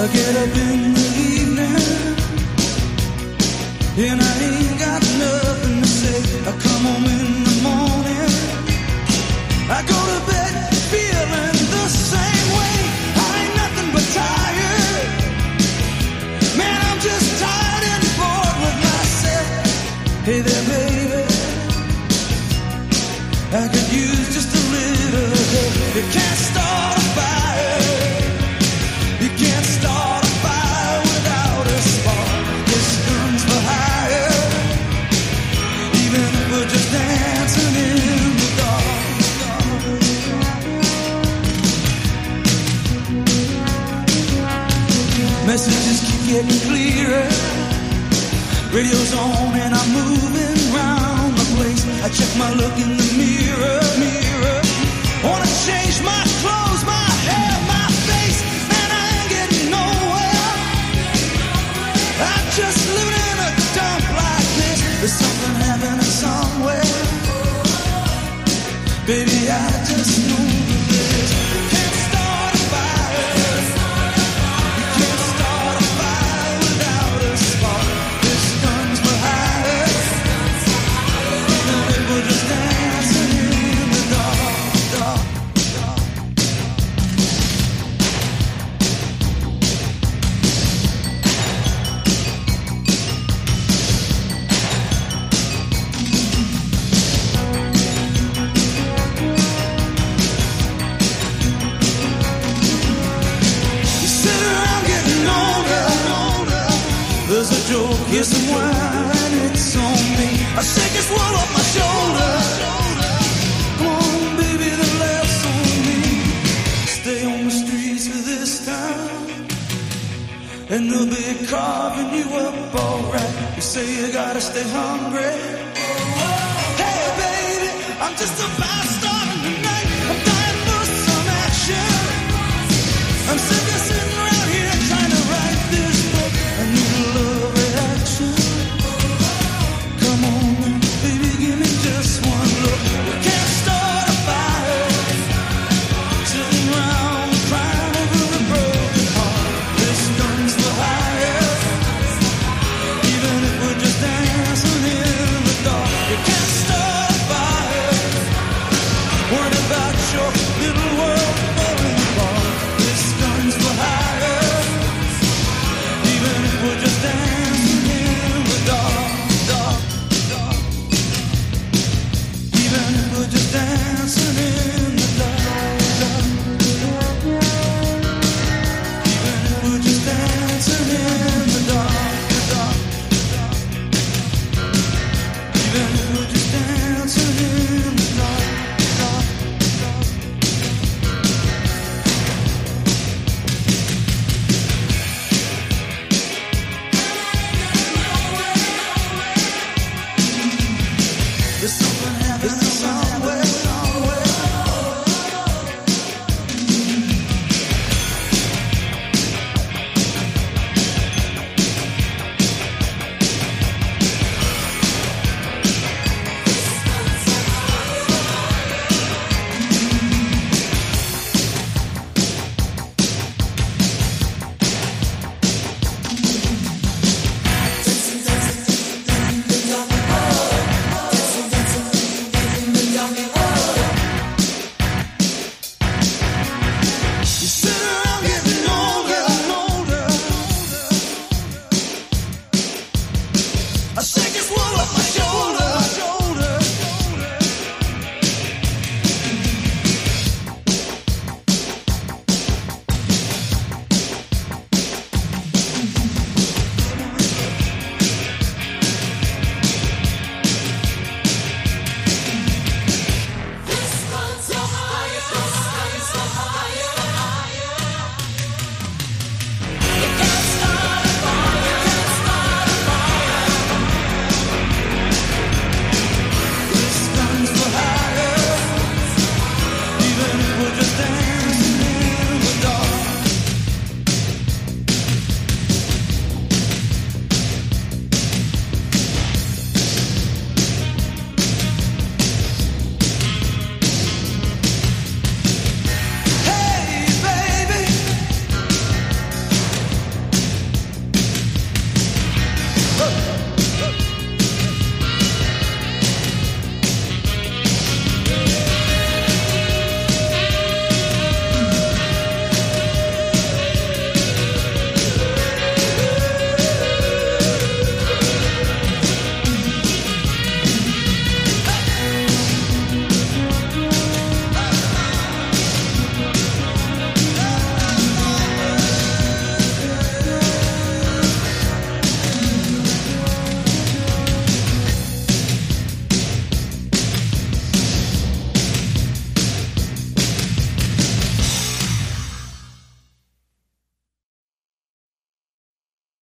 I get up in the evening and I ain't got nothing to say. I come home in the morning. I go to bed feeling the same way. I ain't nothing but tired. Man, I'm just tired and bored with myself. Hey there, baby. I could use just a little help. You can't start a fire. Messages keep getting clearer. Radio's on and I'm moving round the place. I check my look in the mirror, mirror. Wanna change my clothes, my hair, my face, and I ain't getting nowhere. I'm just living in a dump like this. There's something happening somewhere. Baby, I just know joke, here's some wine, it's on me. I shake this wall off my shoulder. Come on, baby, the laughs on me. Stay on the streets of this town, and they'll be carving you up alright. You say you gotta stay hungry. Hey, baby, I'm just a fast